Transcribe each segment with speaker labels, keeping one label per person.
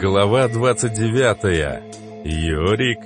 Speaker 1: Глава 29. Йорик.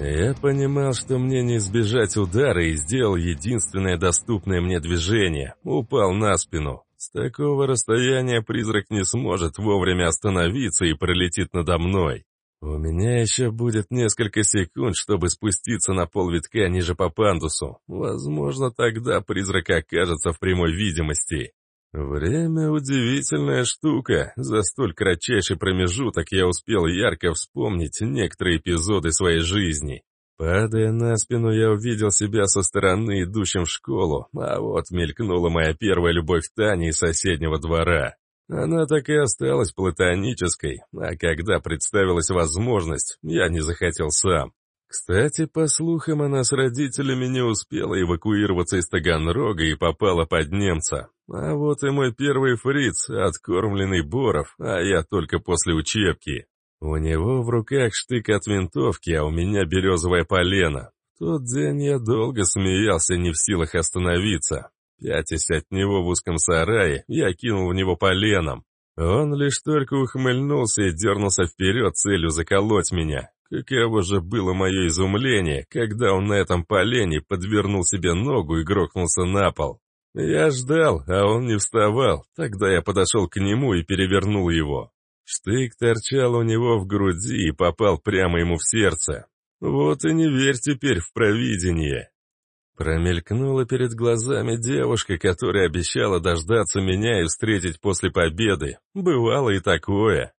Speaker 1: Я понимал, что мне не избежать удара и сделал единственное доступное мне движение. Упал на спину. С такого расстояния призрак не сможет вовремя остановиться и пролетит надо мной. У меня еще будет несколько секунд, чтобы спуститься на полвитка ниже по пандусу. Возможно, тогда призрак окажется в прямой видимости. Время — удивительная штука. За столь кратчайший промежуток я успел ярко вспомнить некоторые эпизоды своей жизни. Падая на спину, я увидел себя со стороны, идущим в школу, а вот мелькнула моя первая любовь Тани из соседнего двора. Она так и осталась платонической, а когда представилась возможность, я не захотел сам. Кстати, по слухам, она с родителями не успела эвакуироваться из Таганрога и попала под немца. А вот и мой первый фриц, откормленный Боров, а я только после учебки. У него в руках штык от винтовки, а у меня березовое полено. В тот день я долго смеялся, не в силах остановиться. Пятясь от него в узком сарае, я кинул в него поленом. Он лишь только ухмыльнулся и дернулся вперед целью заколоть меня. Каково же было мое изумление, когда он на этом полене подвернул себе ногу и грохнулся на пол. Я ждал, а он не вставал. Тогда я подошел к нему и перевернул его. Штык торчал у него в груди и попал прямо ему в сердце. Вот и не верь теперь в провидение. Промелькнула перед глазами девушка, которая обещала дождаться меня и встретить после победы. Бывало и такое.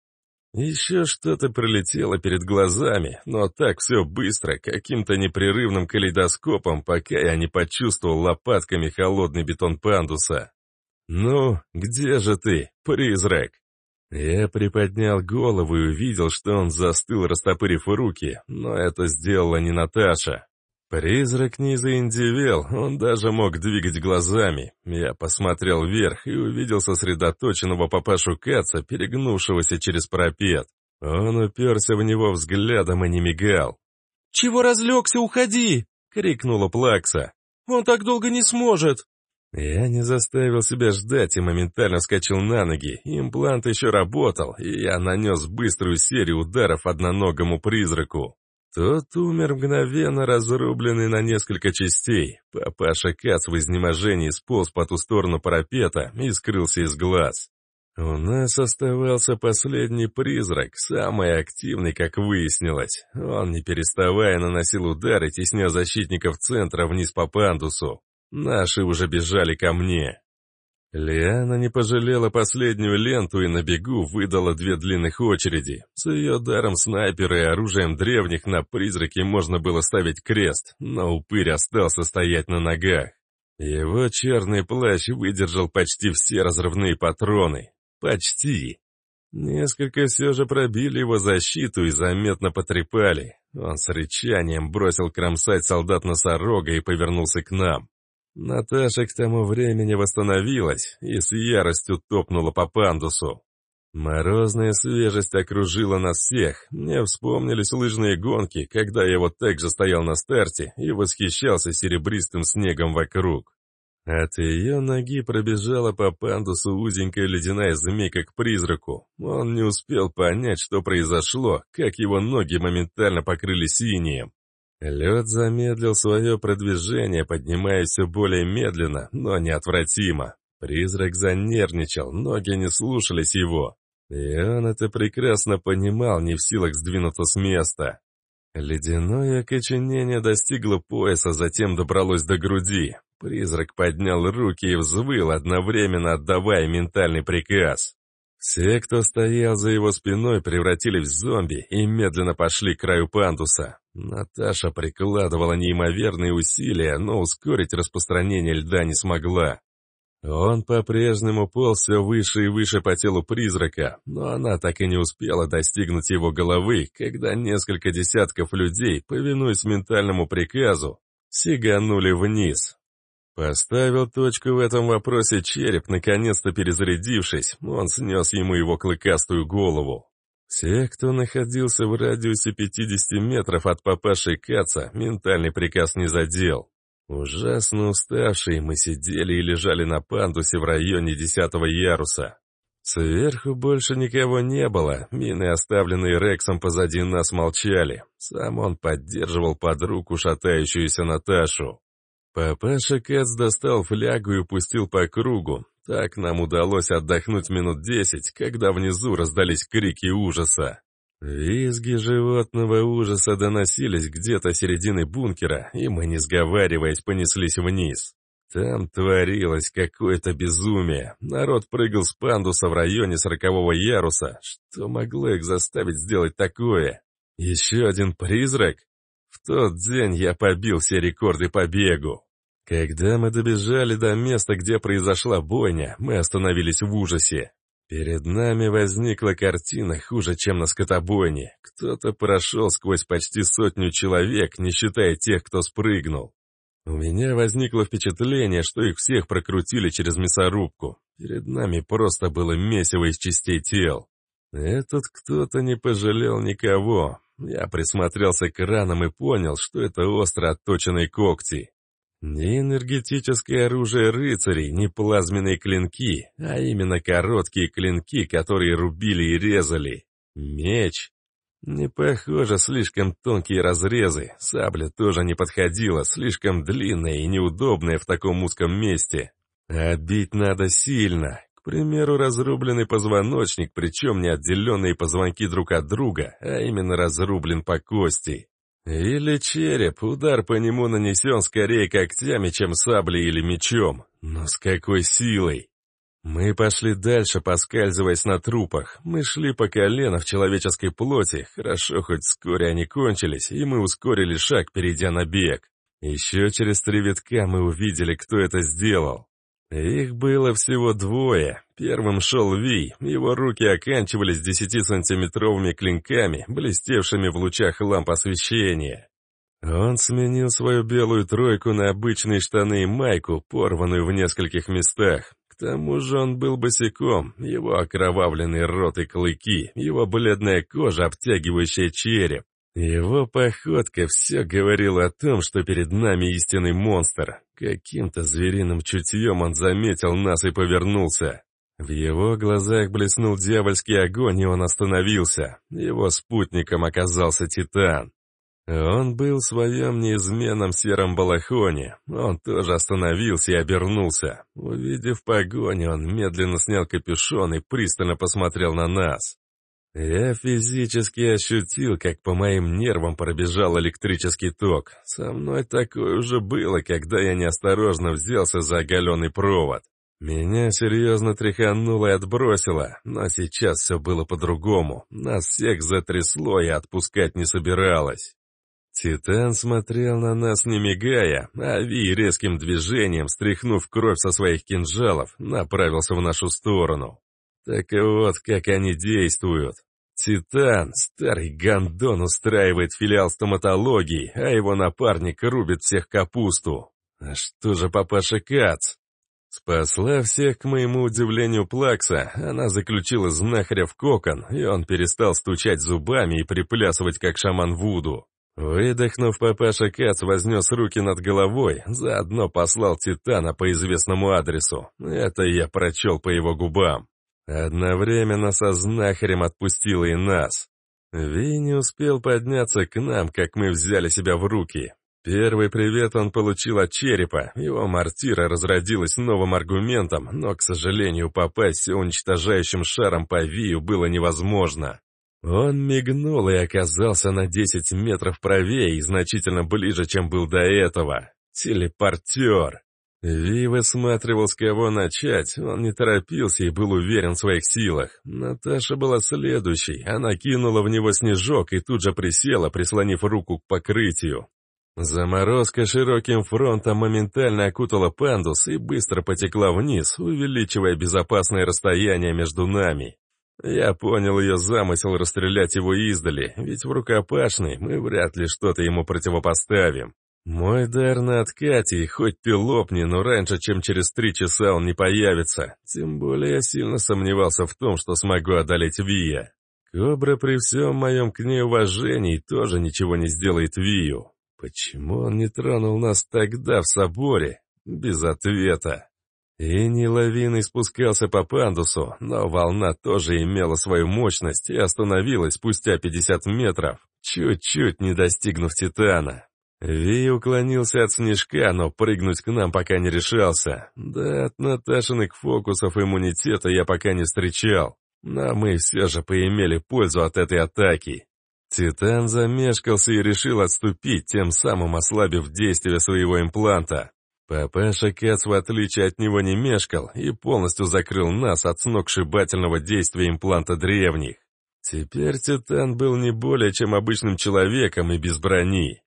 Speaker 1: Еще что-то пролетело перед глазами, но так все быстро, каким-то непрерывным калейдоскопом, пока я не почувствовал лопатками холодный бетон пандуса. «Ну, где же ты, призрак?» Я приподнял голову и увидел, что он застыл, растопырив руки, но это сделала не Наташа. Призрак не заиндивел, он даже мог двигать глазами. Я посмотрел вверх и увидел сосредоточенного папашу Каца, перегнувшегося через пропет. Он уперся в него взглядом и не мигал.
Speaker 2: «Чего разлегся, уходи!» — крикнула Плакса. «Он так долго не сможет!»
Speaker 1: Я не заставил себя ждать и моментально вскочил на ноги. Имплант еще работал, и я нанес быструю серию ударов одноногому призраку. Тот умер мгновенно, разрубленный на несколько частей. Папаша Кац в изнеможении сполз по ту сторону парапета и скрылся из глаз. У нас оставался последний призрак, самый активный, как выяснилось. Он, не переставая, наносил удары, тесня защитников центра вниз по пандусу. Наши уже бежали ко мне. Лиана не пожалела последнюю ленту и на бегу выдала две длинных очереди. С ее даром снайпера и оружием древних на призраке можно было ставить крест, но упырь остался стоять на ногах. Его черный плащ выдержал почти все разрывные патроны. Почти. Несколько все же пробили его защиту и заметно потрепали. Он с рычанием бросил кромсать солдат носорога и повернулся к нам. Наташа к тому времени восстановилась и с яростью топнула по пандусу. Морозная свежесть окружила нас всех. Мне вспомнились лыжные гонки, когда я вот так же стоял на старте и восхищался серебристым снегом вокруг. От ее ноги пробежала по пандусу узенькая ледяная змейка к призраку. Он не успел понять, что произошло, как его ноги моментально покрыли синим. Лед замедлил свое продвижение, поднимаясь все более медленно, но неотвратимо. Призрак занервничал, ноги не слушались его. И он это прекрасно понимал, не в силах сдвинуться с места. Ледяное окоченение достигло пояса, затем добралось до груди. Призрак поднял руки и взвыл, одновременно отдавая ментальный приказ. Все, кто стоял за его спиной, превратились в зомби и медленно пошли к краю пандуса. Наташа прикладывала неимоверные усилия, но ускорить распространение льда не смогла. Он по-прежнему полз все выше и выше по телу призрака, но она так и не успела достигнуть его головы, когда несколько десятков людей, повинуясь ментальному приказу, сиганули вниз. Поставил точку в этом вопросе череп, наконец-то перезарядившись, он снес ему его клыкастую голову. Все, кто находился в радиусе 50 метров от папаши Каца, ментальный приказ не задел. Ужасно уставшие, мы сидели и лежали на пандусе в районе десятого яруса. Сверху больше никого не было, мины, оставленные Рексом позади нас, молчали. Сам он поддерживал под руку шатающуюся Наташу. Папаша Кац достал флягу и пустил по кругу. Так нам удалось отдохнуть минут десять, когда внизу раздались крики ужаса. Визги животного ужаса доносились где-то середины бункера, и мы, не сговариваясь, понеслись вниз. Там творилось какое-то безумие. Народ прыгал с пандуса в районе сорокового яруса. Что могло их заставить сделать такое? Еще один призрак? В тот день я побил все рекорды по бегу. Когда мы добежали до места, где произошла бойня, мы остановились в ужасе. Перед нами возникла картина хуже, чем на скотобойне. Кто-то прошел сквозь почти сотню человек, не считая тех, кто спрыгнул. У меня возникло впечатление, что их всех прокрутили через мясорубку. Перед нами просто было месиво из частей тел. Этот кто-то не пожалел никого. Я присмотрелся к ранам и понял, что это остро отточенные когти. Не энергетическое оружие рыцарей, не плазменные клинки, а именно короткие клинки, которые рубили и резали. Меч. Не похоже, слишком тонкие разрезы. Сабля тоже не подходила, слишком длинная и неудобная в таком узком месте. А бить надо сильно. К примеру, разрубленный позвоночник, причем не отделенные позвонки друг от друга, а именно разрублен по кости. Или череп, удар по нему нанесен скорее когтями, чем саблей или мечом. Но с какой силой? Мы пошли дальше, поскальзываясь на трупах. Мы шли по колено в человеческой плоти. Хорошо, хоть вскоре они кончились, и мы ускорили шаг, перейдя на бег. Еще через три витка мы увидели, кто это сделал. Их было всего двое. Первым шел Ви, его руки оканчивались десятисантиметровыми клинками, блестевшими в лучах ламп освещения. Он сменил свою белую тройку на обычные штаны и майку, порванную в нескольких местах. К тому же он был босиком, его окровавленный рот и клыки, его бледная кожа, обтягивающая череп. Его походка все говорила о том, что перед нами истинный монстр. Каким-то звериным чутьем он заметил нас и повернулся. В его глазах блеснул дьявольский огонь, и он остановился. Его спутником оказался Титан. Он был в своем неизменном сером балахоне. Он тоже остановился и обернулся. Увидев погоню, он медленно снял капюшон и пристально посмотрел на нас. Я физически ощутил, как по моим нервам пробежал электрический ток. Со мной такое уже было, когда я неосторожно взялся за оголенный провод. Меня серьезно тряхануло и отбросило, но сейчас все было по-другому. Нас всех затрясло и отпускать не собиралось. Титан смотрел на нас не мигая, а Ви резким движением, стряхнув кровь со своих кинжалов, направился в нашу сторону. Так вот, как они действуют. Титан, старый гандон, устраивает филиал стоматологии, а его напарник рубит всех капусту. А что же папаша Кац? Спасла всех, к моему удивлению, Плакса. Она заключила знахаря в кокон, и он перестал стучать зубами и приплясывать, как шаман Вуду. Выдохнув, папаша Кац вознес руки над головой, заодно послал Титана по известному адресу. Это я прочел по его губам. Одновременно со знахарем отпустила и нас. Ви не успел подняться к нам, как мы взяли себя в руки. Первый привет он получил от черепа, его мортира разродилась новым аргументом, но, к сожалению, попасть уничтожающим шаром по Вию было невозможно. Он мигнул и оказался на 10 метров правее и значительно ближе, чем был до этого. Телепортер. Ви высматривал, с кого начать, он не торопился и был уверен в своих силах. Наташа была следующей, она кинула в него снежок и тут же присела, прислонив руку к покрытию. Заморозка широким фронтом моментально окутала пандус и быстро потекла вниз, увеличивая безопасное расстояние между нами. Я понял ее замысел расстрелять его издали, ведь в рукопашной мы вряд ли что-то ему противопоставим. Мой дар на откате, хоть ты лопни, но раньше, чем через три часа он не появится. Тем более я сильно сомневался в том, что смогу одолеть Вия. Кобра при всем моем к ней уважении тоже ничего не сделает Вию. Почему он не тронул нас тогда в соборе? Без ответа. И не лавиной спускался по пандусу, но волна тоже имела свою мощность и остановилась спустя 50 метров, чуть-чуть не достигнув Титана. Ви уклонился от снежка, но прыгнуть к нам пока не решался. Да, от Наташиных фокусов иммунитета я пока не встречал. Но мы все же поимели пользу от этой атаки. Титан замешкался и решил отступить, тем самым ослабив действие своего импланта. Папаша Кац, в отличие от него, не мешкал и полностью закрыл нас от сногсшибательного действия импланта древних. Теперь Титан был не более чем обычным человеком и без брони.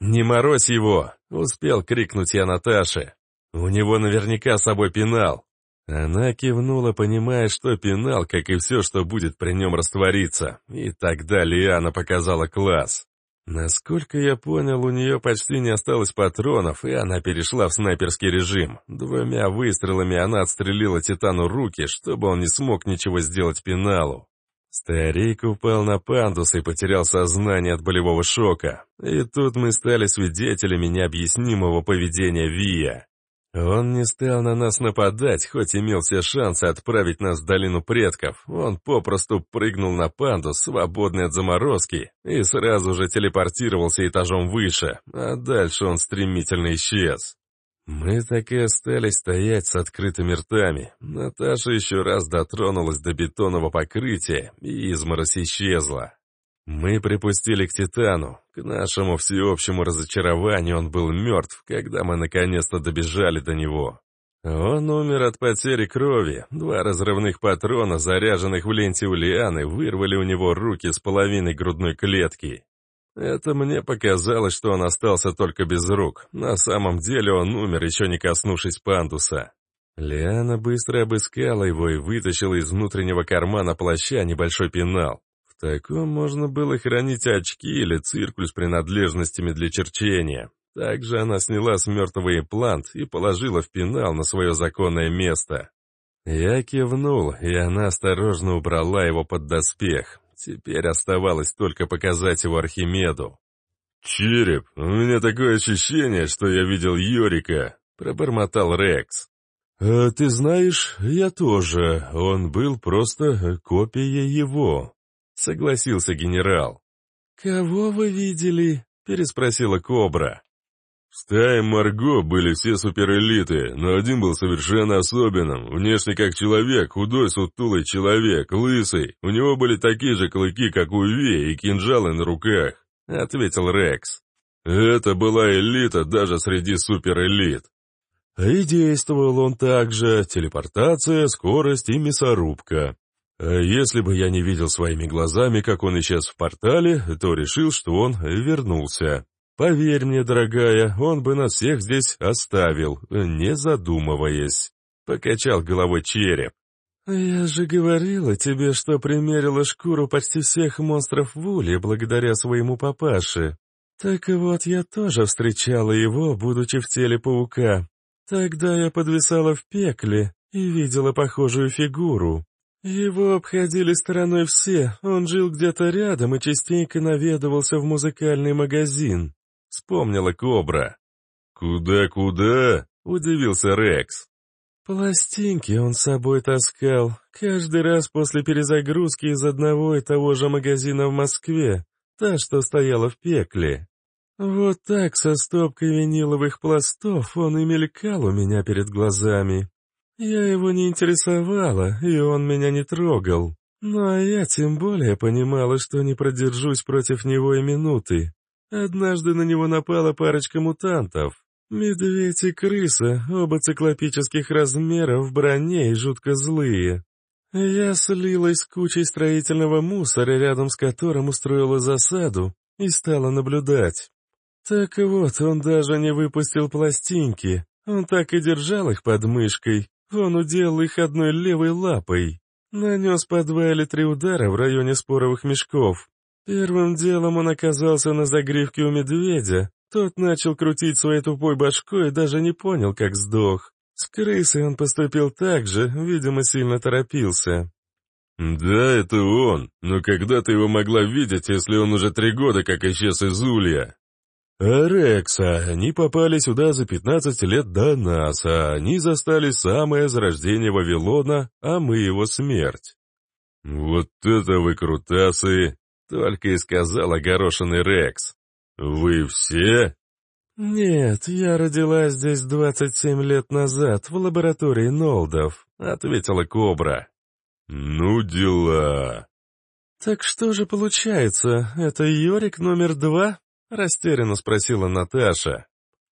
Speaker 1: «Не морозь его!» — успел крикнуть я Наташе. «У него наверняка с собой пенал». Она кивнула, понимая, что пенал, как и все, что будет при нем раствориться. И тогда Лиана показала класс. Насколько я понял, у нее почти не осталось патронов, и она перешла в снайперский режим. Двумя выстрелами она отстрелила Титану руки, чтобы он не смог ничего сделать пеналу. Старик упал на пандус и потерял сознание от болевого шока. И тут мы стали свидетелями необъяснимого поведения Вия. Он не стал на нас нападать, хоть имел все шансы отправить нас в долину предков. Он попросту прыгнул на пандус, свободный от заморозки, и сразу же телепортировался этажом выше, а дальше он стремительно исчез. Мы так и остались стоять с открытыми ртами. Наташа еще раз дотронулась до бетонного покрытия, и изморозь исчезла. Мы припустили к Титану. К нашему всеобщему разочарованию он был мертв, когда мы наконец-то добежали до него. Он умер от потери крови. Два разрывных патрона, заряженных в ленте у Лианы, вырвали у него руки с половиной грудной клетки. Это мне показалось, что он остался только без рук. На самом деле он умер, еще не коснувшись пандуса. Лиана быстро обыскала его и вытащила из внутреннего кармана плаща небольшой пенал. В таком можно было хранить очки или циркуль с принадлежностями для черчения. Также она сняла с мертвого имплант и положила в пенал на свое законное место. Я кивнул, и она осторожно убрала его под доспех. Теперь оставалось только показать его Архимеду. «Череп, у меня такое ощущение, что я видел Йорика», — пробормотал Рекс. «А ты знаешь, я тоже. Он был просто копией его», — согласился генерал. «Кого вы видели?» — переспросила Кобра. В стае Марго были все суперэлиты, но один был совершенно особенным. Внешне как человек, худой сутулый человек, лысый. У него были такие же клыки, как у Ви, и кинжалы на руках», — ответил Рекс. «Это была элита даже среди суперэлит». И действовал он также, телепортация, скорость и мясорубка. А если бы я не видел своими глазами, как он исчез в портале, то решил, что он вернулся. Поверь мне, дорогая, он бы нас всех здесь оставил, не задумываясь. Покачал головой череп. «Я же говорила тебе, что примерила шкуру почти всех монстров в Уле благодаря своему папаше. Так вот, я тоже встречала его, будучи в теле паука. Тогда я подвисала в пекле и видела похожую фигуру. Его обходили стороной все, он жил где-то рядом и частенько наведывался в музыкальный магазин. Вспомнила Кобра. «Куда-куда?» — удивился Рекс. Пластинки он с собой таскал, каждый раз после перезагрузки из одного и того же магазина в Москве, та, что стояла в пекле. Вот так, со стопкой виниловых пластов, он и мелькал у меня перед глазами. Я его не интересовала, и он меня не трогал. Ну а я тем более понимала, что не продержусь против него и минуты. Однажды на него напала парочка мутантов. Медведь и крыса, оба циклопических размеров, в броне и жутко злые. Я слилась с кучей строительного мусора, рядом с которым устроила засаду, и стала наблюдать. Так вот, он даже не выпустил пластинки, он так и держал их под мышкой, он уделал их одной левой лапой. Нанес по два или три удара в районе споровых мешков, Первым делом он оказался на загривке у медведя. Тот начал крутить своей тупой башкой и даже не понял, как сдох. С крысой он поступил так же, видимо, сильно торопился. «Да, это он, но когда ты его могла видеть, если он уже три года как исчез из Улья?»
Speaker 2: «А Рекса, они попали сюда за 15 лет до нас, а они застали самое зарождение Вавилона, а мы его смерть».
Speaker 1: «Вот это вы крутасы!» — только и сказал огорошенный Рекс. «Вы все?»
Speaker 2: «Нет, я родилась здесь 27 лет назад, в лаборатории Нолдов», — ответила Кобра.
Speaker 1: «Ну дела».
Speaker 2: «Так что же получается, это Йорик номер два?» — растерянно спросила Наташа.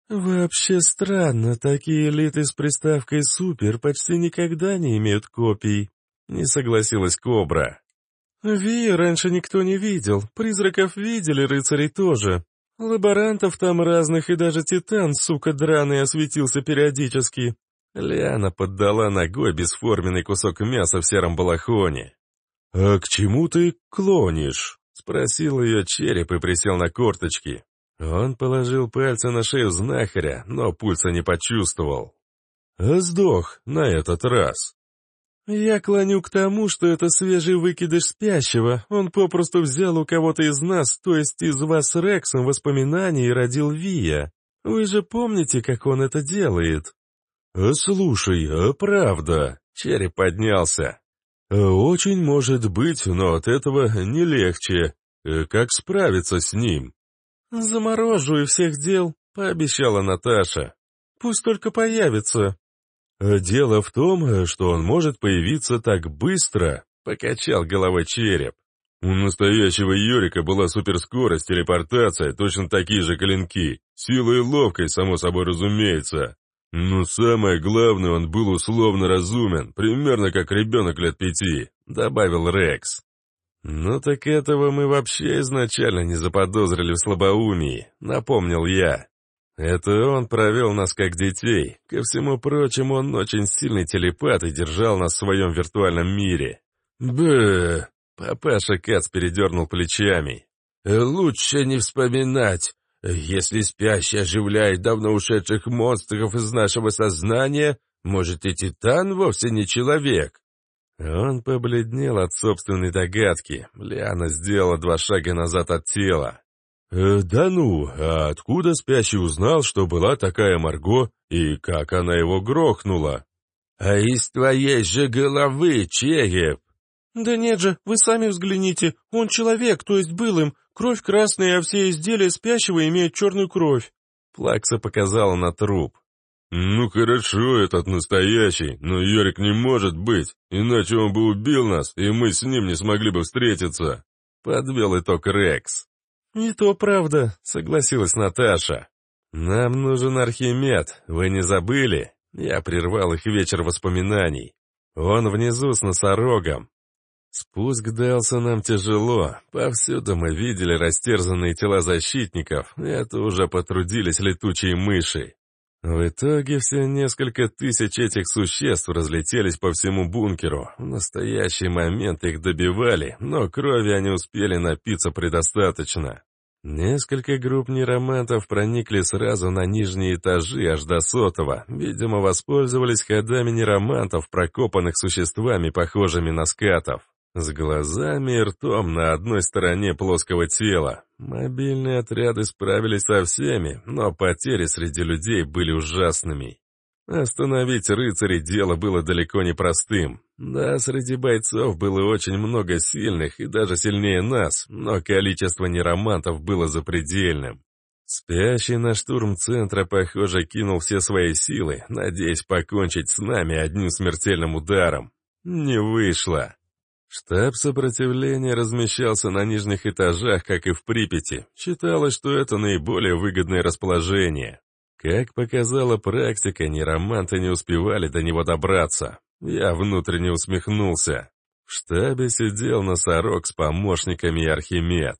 Speaker 2: «Вообще странно, такие элиты с приставкой «супер» почти никогда не имеют копий», — не согласилась Кобра. «Ви раньше никто не видел, призраков видели, рыцарей тоже. Лаборантов там разных, и даже Титан, сука драный, осветился периодически. Лиана поддала ногой бесформенный кусок мяса в сером балахоне. «А к чему ты клонишь?» — спросил ее череп и присел на корточки. Он положил пальцы на шею знахаря, но пульса не почувствовал. Сдох на этот раз. «Я клоню к тому, что это свежий выкидыш спящего. Он попросту взял у кого-то из нас, то есть из вас с Рексом, воспоминания и родил Вия. Вы же помните, как он это делает?» «А слушай, а правда?» Череп поднялся. «А «Очень может быть, но от этого не легче. Э, как справиться с ним?» «Заморожу и всех дел», — пообещала Наташа. «Пусть только появится». «А «Дело в том, что он может появиться так быстро», — покачал головой череп. «У настоящего Йорика была суперскорость, телепортация, точно такие же клинки. Сила и ловкость, само собой разумеется. Но самое главное, он был условно разумен, примерно как ребенок лет пяти», — добавил Рекс. «Ну так этого мы вообще изначально не заподозрили в слабоумии», — напомнил я. «Это он провел нас как детей. Ко всему прочему, он очень сильный телепат и держал нас в своем виртуальном мире». «Бэ...» — папаша Кац передернул плечами. «Лучше не вспоминать. Если спящий оживляет давно ушедших монстров из нашего сознания, может и Титан вовсе не человек. Он побледнел от собственной догадки. Лиана сделала два шага назад от тела. «Э, «Да ну, а откуда спящий узнал, что была такая Марго, и как она его грохнула?» «А из твоей же головы, череп!» «Да нет же, вы сами взгляните, он человек, то есть был им, кровь красная, а все изделия спящего имеют черную кровь». Плакса показала на труп. «Ну хорошо, этот настоящий, но Йорик не может быть, иначе он бы убил нас, и мы с ним не смогли бы встретиться», — подвел итог Рекс. «Не то правда», — согласилась Наташа. «Нам нужен Архимед, вы не забыли?» Я прервал их вечер воспоминаний. Он внизу с носорогом, Спуск дался нам тяжело. Повсюду мы видели растерзанные тела защитников. Это уже потрудились летучие мыши. В итоге все несколько тысяч этих существ разлетелись по всему бункеру. В настоящий момент их добивали, но крови они успели напиться предостаточно. Несколько групп неромантов проникли сразу на нижние этажи аж до сотого. Видимо, воспользовались ходами неромантов, прокопанных существами, похожими на скатов. С глазами и ртом на одной стороне плоского тела. Мобильные отряды справились со всеми, но потери среди людей были ужасными. Остановить рыцарей дело было далеко не простым. Да, среди бойцов было очень много сильных и даже сильнее нас, но количество неромантов было запредельным. Спящий на штурм центра, похоже, кинул все свои силы, надеясь покончить с нами одним смертельным ударом. Не вышло. Штаб сопротивления размещался на нижних этажах, как и в Припяти. Считалось, что это наиболее выгодное расположение. Как показала практика, нероманты не успевали до него добраться. Я внутренне усмехнулся. В штабе сидел носорог с помощниками Архимед.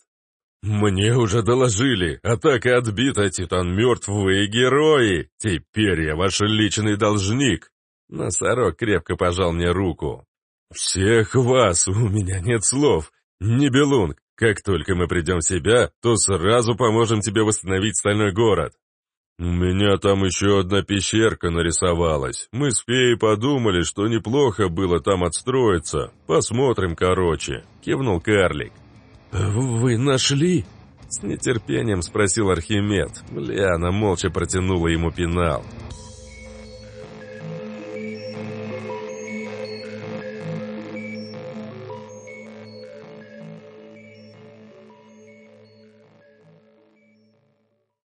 Speaker 2: «Мне уже доложили. Атака отбита, Титан мертв, вы герои. Теперь я ваш личный должник». Носорог крепко пожал мне руку. «Всех вас! У меня нет слов! Нибелунг, как только мы придем в себя, то сразу поможем тебе восстановить стальной город!»
Speaker 1: «У меня там еще одна пещерка нарисовалась. Мы с феей подумали, что неплохо было там отстроиться. Посмотрим, короче», — кивнул карлик.
Speaker 2: «Вы нашли?»
Speaker 1: С нетерпением спросил Архимед. Ляна молча протянула ему пенал. «Пенал».